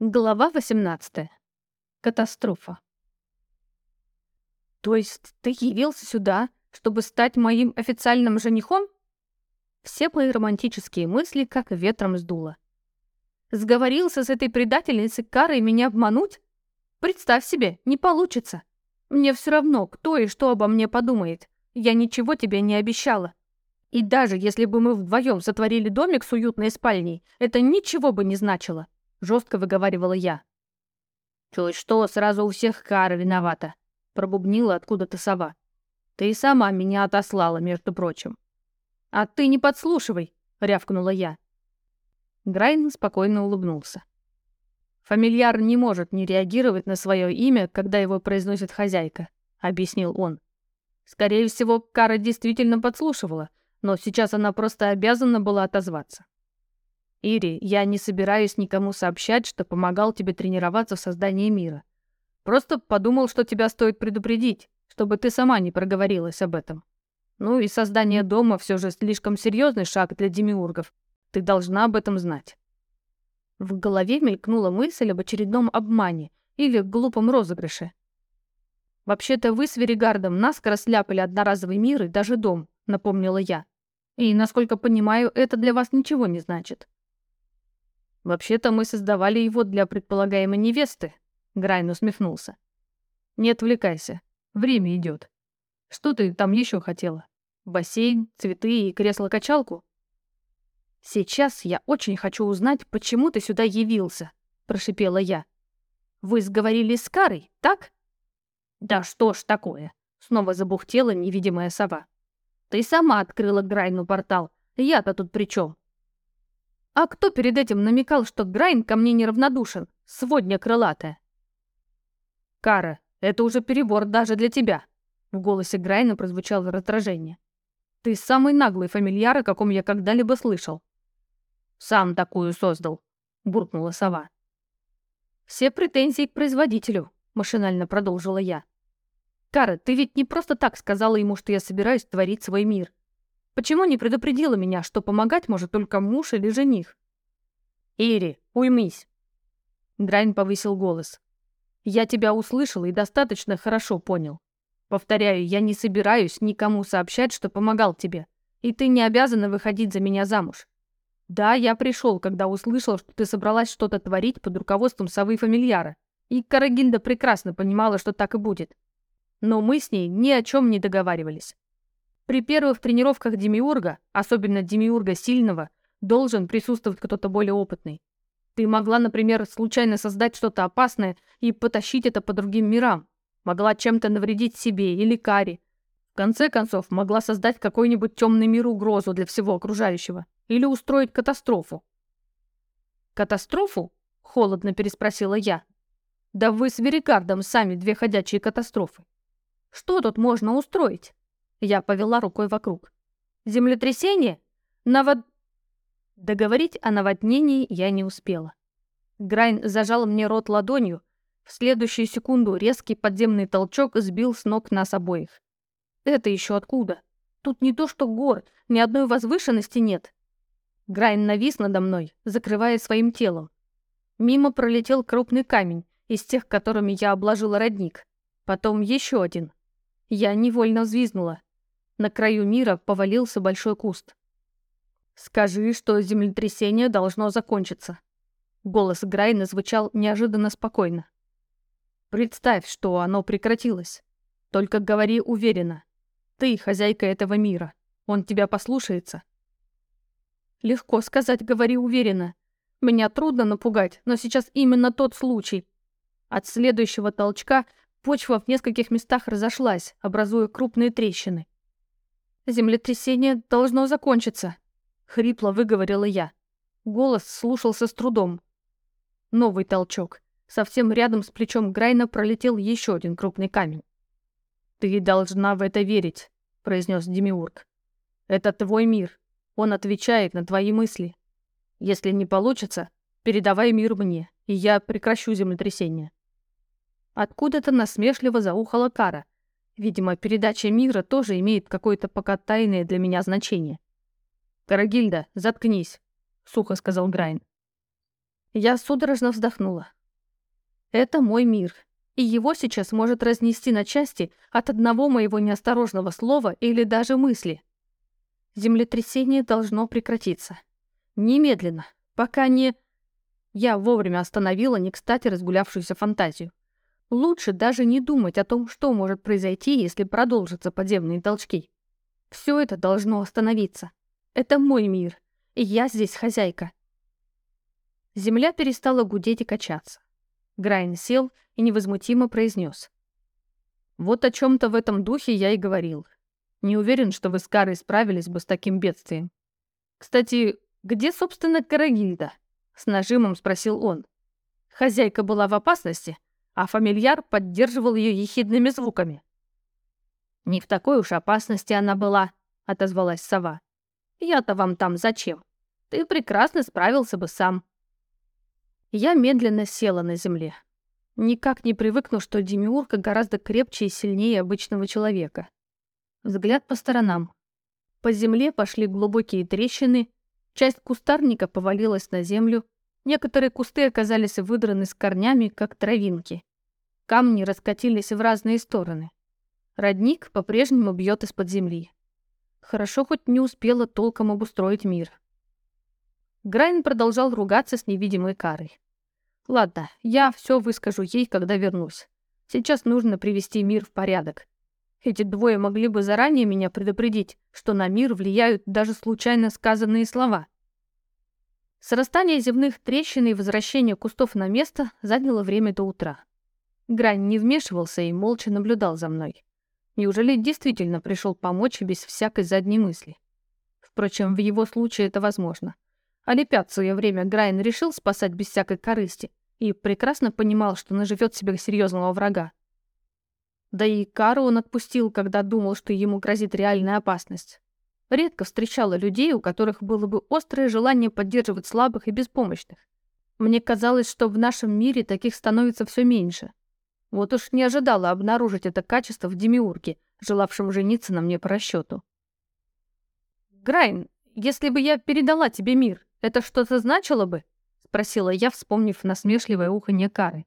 Глава 18. Катастрофа. То есть ты явился сюда, чтобы стать моим официальным женихом? Все мои романтические мысли как ветром сдуло. Сговорился с этой предательницей Карой меня обмануть? Представь себе, не получится. Мне все равно, кто и что обо мне подумает. Я ничего тебе не обещала. И даже если бы мы вдвоем сотворили домик с уютной спальней, это ничего бы не значило жестко выговаривала я. «Чуть что, сразу у всех кара виновата», — пробубнила откуда-то сова. «Ты и сама меня отослала, между прочим». «А ты не подслушивай», — рявкнула я. Грайн спокойно улыбнулся. «Фамильяр не может не реагировать на свое имя, когда его произносит хозяйка», — объяснил он. «Скорее всего, Кара действительно подслушивала, но сейчас она просто обязана была отозваться. Ири, я не собираюсь никому сообщать, что помогал тебе тренироваться в создании мира. Просто подумал, что тебя стоит предупредить, чтобы ты сама не проговорилась об этом. Ну и создание дома все же слишком серьезный шаг для демиургов. Ты должна об этом знать. В голове мелькнула мысль об очередном обмане или глупом розыгрыше. «Вообще-то вы с Веригардом наскоро сляпали одноразовый мир и даже дом», — напомнила я. «И, насколько понимаю, это для вас ничего не значит». «Вообще-то мы создавали его для предполагаемой невесты», — Грайн усмехнулся. «Не отвлекайся. Время идет. Что ты там еще хотела? Бассейн, цветы и кресло-качалку?» «Сейчас я очень хочу узнать, почему ты сюда явился», — прошипела я. «Вы сговорились с Карой, так?» «Да что ж такое?» — снова забухтела невидимая сова. «Ты сама открыла Грайну портал. Я-то тут при чем? А кто перед этим намекал, что Грайн ко мне неравнодушен? Сводня крылатая. Кара, это уже перебор даже для тебя. В голосе Грайна прозвучало раздражение. Ты самый наглый фамильяр, о каком я когда-либо слышал. Сам такую создал, буркнула сова. Все претензии к производителю, машинально продолжила я. Кара, ты ведь не просто так сказала ему, что я собираюсь творить свой мир. Почему не предупредила меня, что помогать может только муж или жених? Ири, уймись. Драйн повысил голос. Я тебя услышал и достаточно хорошо понял. Повторяю, я не собираюсь никому сообщать, что помогал тебе. И ты не обязана выходить за меня замуж. Да, я пришел, когда услышал, что ты собралась что-то творить под руководством совы фамильяра. И Карагинда прекрасно понимала, что так и будет. Но мы с ней ни о чем не договаривались. При первых тренировках Демиурга, особенно Демиурга сильного, должен присутствовать кто-то более опытный. Ты могла, например, случайно создать что-то опасное и потащить это по другим мирам. Могла чем-то навредить себе или Кари. В конце концов, могла создать какой-нибудь темный мир угрозу для всего окружающего. Или устроить катастрофу. «Катастрофу?» — холодно переспросила я. «Да вы с Верикардом сами две ходячие катастрофы. Что тут можно устроить?» Я повела рукой вокруг. «Землетрясение? Навод...» Договорить о наводнении я не успела. Грайн зажал мне рот ладонью. В следующую секунду резкий подземный толчок сбил с ног нас обоих. Это еще откуда? Тут не то что гор, ни одной возвышенности нет. Грайн навис надо мной, закрывая своим телом. Мимо пролетел крупный камень, из тех, которыми я обложила родник. Потом еще один. Я невольно взвизгнула. На краю мира повалился большой куст. «Скажи, что землетрясение должно закончиться». Голос Грайна звучал неожиданно спокойно. «Представь, что оно прекратилось. Только говори уверенно. Ты хозяйка этого мира. Он тебя послушается». «Легко сказать, говори уверенно. Меня трудно напугать, но сейчас именно тот случай». От следующего толчка почва в нескольких местах разошлась, образуя крупные трещины. «Землетрясение должно закончиться», — хрипло выговорила я. Голос слушался с трудом. Новый толчок. Совсем рядом с плечом Грайна пролетел еще один крупный камень. «Ты должна в это верить», — произнес Демиург. «Это твой мир. Он отвечает на твои мысли. Если не получится, передавай мир мне, и я прекращу землетрясение». Откуда-то насмешливо заухала Кара, Видимо, передача мира тоже имеет какое-то пока тайное для меня значение. «Карагильда, заткнись», — сухо сказал Грайн. Я судорожно вздохнула. Это мой мир, и его сейчас может разнести на части от одного моего неосторожного слова или даже мысли. Землетрясение должно прекратиться. Немедленно, пока не... Я вовремя остановила не кстати разгулявшуюся фантазию. Лучше даже не думать о том, что может произойти, если продолжатся подземные толчки. Все это должно остановиться. Это мой мир, и я здесь хозяйка. Земля перестала гудеть и качаться. Грайн сел и невозмутимо произнес. «Вот о чем-то в этом духе я и говорил. Не уверен, что вы с Карой справились бы с таким бедствием. Кстати, где, собственно, Карагильда?» С нажимом спросил он. Хозяйка была в опасности, а фамильяр поддерживал ее ехидными звуками. «Не в такой уж опасности она была», — отозвалась сова. «Я-то вам там зачем? Ты прекрасно справился бы сам». Я медленно села на земле. Никак не привыкну, что Демиурка гораздо крепче и сильнее обычного человека. Взгляд по сторонам. По земле пошли глубокие трещины, часть кустарника повалилась на землю, некоторые кусты оказались выдраны с корнями, как травинки. Камни раскатились в разные стороны. Родник по-прежнему бьет из-под земли. Хорошо хоть не успела толком обустроить мир. Грайн продолжал ругаться с невидимой карой. Ладно, я все выскажу ей, когда вернусь. Сейчас нужно привести мир в порядок. Эти двое могли бы заранее меня предупредить, что на мир влияют даже случайно сказанные слова. Срастание земных трещин и возвращение кустов на место заняло время до утра. Грань не вмешивался и молча наблюдал за мной. Неужели действительно пришел помочь без всякой задней мысли? Впрочем, в его случае это возможно. А лепят в свое время Грайн решил спасать без всякой корысти и прекрасно понимал, что наживет себе серьезного врага. Да и Кару он отпустил, когда думал, что ему грозит реальная опасность. Редко встречала людей, у которых было бы острое желание поддерживать слабых и беспомощных. Мне казалось, что в нашем мире таких становится все меньше. Вот уж не ожидала обнаружить это качество в Демиурге, желавшем жениться на мне по расчету. «Грайн, если бы я передала тебе мир, это что-то значило бы?» — спросила я, вспомнив насмешливое уханье Кары.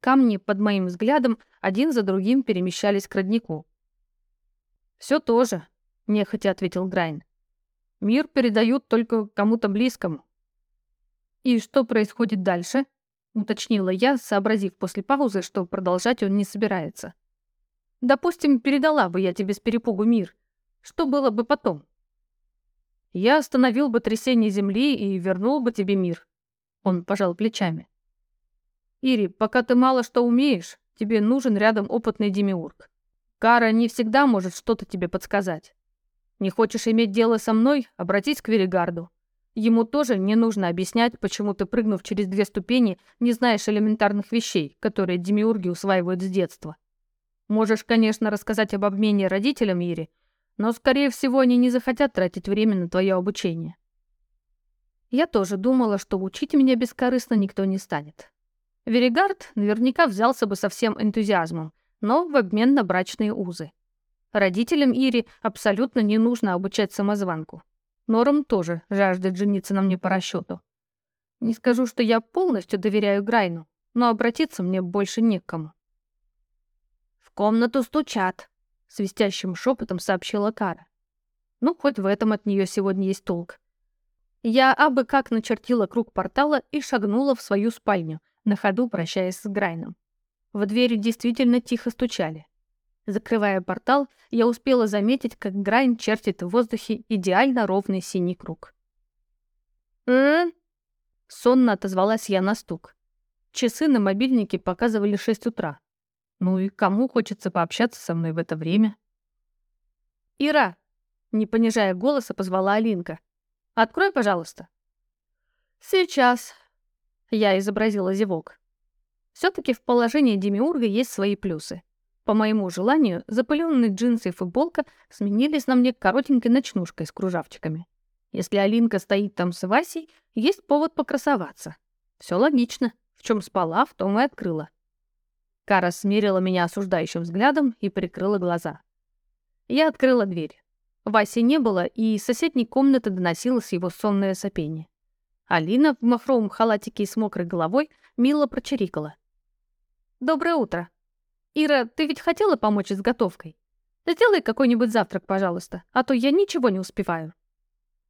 Камни под моим взглядом один за другим перемещались к роднику. «Все то же», — нехотя ответил Грайн. «Мир передают только кому-то близкому». «И что происходит дальше?» — уточнила я, сообразив после паузы, что продолжать он не собирается. «Допустим, передала бы я тебе с перепугу мир. Что было бы потом?» Я остановил бы трясение земли и вернул бы тебе мир. Он пожал плечами. Ири, пока ты мало что умеешь, тебе нужен рядом опытный демиург. Кара не всегда может что-то тебе подсказать. Не хочешь иметь дело со мной? Обратись к Веригарду. Ему тоже не нужно объяснять, почему ты, прыгнув через две ступени, не знаешь элементарных вещей, которые демиурги усваивают с детства. Можешь, конечно, рассказать об обмене родителям Ири, но, скорее всего, они не захотят тратить время на твое обучение. Я тоже думала, что учить меня бескорыстно никто не станет. Веригард наверняка взялся бы со всем энтузиазмом, но в обмен на брачные узы. Родителям Ири абсолютно не нужно обучать самозванку. Норм тоже жаждет жениться на мне по расчету. Не скажу, что я полностью доверяю Грайну, но обратиться мне больше некому. «В комнату стучат», свистящим шепотом сообщила Кара. Ну, хоть в этом от нее сегодня есть толк. Я абы как начертила круг портала и шагнула в свою спальню, на ходу прощаясь с Грайном. В двери действительно тихо стучали. Закрывая портал, я успела заметить, как Грайн чертит в воздухе идеально ровный синий круг. «М?» Сонно отозвалась я на стук. Часы на мобильнике показывали шесть утра. Ну и кому хочется пообщаться со мной в это время? «Ира!» — не понижая голоса, позвала Алинка. «Открой, пожалуйста». «Сейчас». Я изобразила зевок. все таки в положении Демиурга есть свои плюсы. По моему желанию, запыленные джинсы и футболка сменились на мне коротенькой ночнушкой с кружавчиками. Если Алинка стоит там с Васей, есть повод покрасоваться. Все логично. В чем спала, в том и открыла. Кара смерила меня осуждающим взглядом и прикрыла глаза. Я открыла дверь. Васи не было, и из соседней комнаты доносилось его сонное сопение. Алина в махровом халатике и с мокрой головой мило прочирикала. «Доброе утро. Ира, ты ведь хотела помочь с готовкой? Сделай какой-нибудь завтрак, пожалуйста, а то я ничего не успеваю».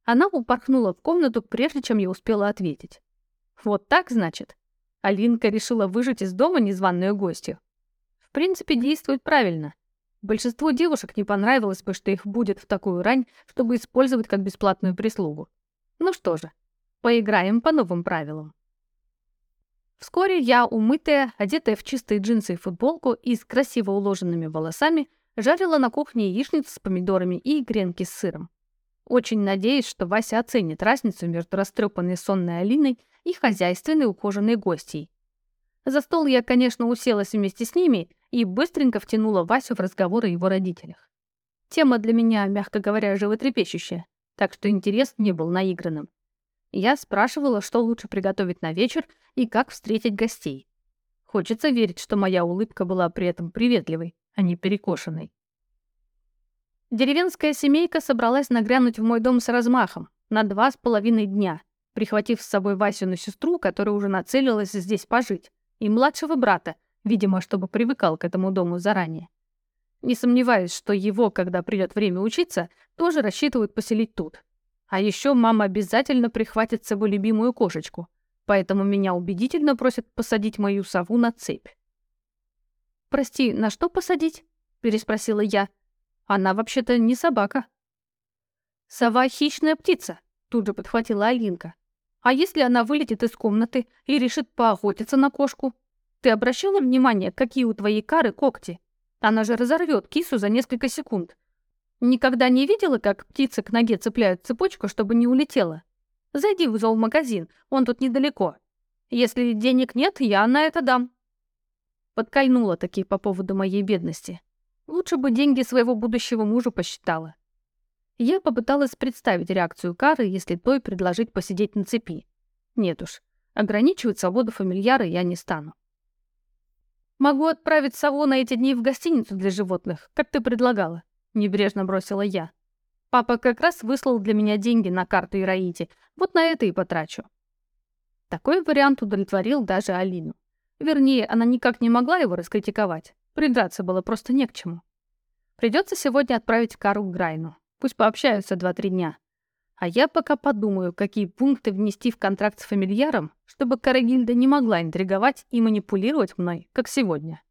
Она упорхнула в комнату, прежде чем я успела ответить. «Вот так, значит?» Алинка решила выжить из дома незваную гостью. В принципе, действует правильно. Большинству девушек не понравилось бы, что их будет в такую рань, чтобы использовать как бесплатную прислугу. Ну что же, Поиграем по новым правилам. Вскоре я, умытая, одетая в чистые джинсы и футболку и с красиво уложенными волосами, жарила на кухне яичницу с помидорами и гренки с сыром. Очень надеюсь, что Вася оценит разницу между растрепанной сонной Алиной и хозяйственной ухоженной гостьей. За стол я, конечно, уселась вместе с ними и быстренько втянула Васю в разговор о его родителях. Тема для меня, мягко говоря, животрепещущая, так что интерес не был наигранным. Я спрашивала, что лучше приготовить на вечер и как встретить гостей. Хочется верить, что моя улыбка была при этом приветливой, а не перекошенной. Деревенская семейка собралась нагрянуть в мой дом с размахом на два с половиной дня, прихватив с собой Васину сестру, которая уже нацелилась здесь пожить, и младшего брата, видимо, чтобы привыкал к этому дому заранее. Не сомневаюсь, что его, когда придет время учиться, тоже рассчитывают поселить тут. А еще мама обязательно прихватит с собой любимую кошечку, поэтому меня убедительно просят посадить мою сову на цепь. «Прости, на что посадить?» — переспросила я. «Она вообще-то не собака». «Сова — хищная птица», — тут же подхватила Алинка. «А если она вылетит из комнаты и решит поохотиться на кошку? Ты обращала внимание, какие у твоей кары когти? Она же разорвет кису за несколько секунд. Никогда не видела, как птицы к ноге цепляют цепочку, чтобы не улетела? Зайди в зоомагазин, он тут недалеко. Если денег нет, я на это дам. Подкольнула таки по поводу моей бедности. Лучше бы деньги своего будущего мужа посчитала. Я попыталась представить реакцию Кары, если той предложить посидеть на цепи. Нет уж, ограничивать свободу фамильяра я не стану. Могу отправить сову на эти дни в гостиницу для животных, как ты предлагала. — небрежно бросила я. «Папа как раз выслал для меня деньги на карту Ираити. Вот на это и потрачу». Такой вариант удовлетворил даже Алину. Вернее, она никак не могла его раскритиковать. Придраться было просто не к чему. Придется сегодня отправить Кару к Грайну. Пусть пообщаются два-три дня. А я пока подумаю, какие пункты внести в контракт с фамильяром, чтобы Карагильда не могла интриговать и манипулировать мной, как сегодня.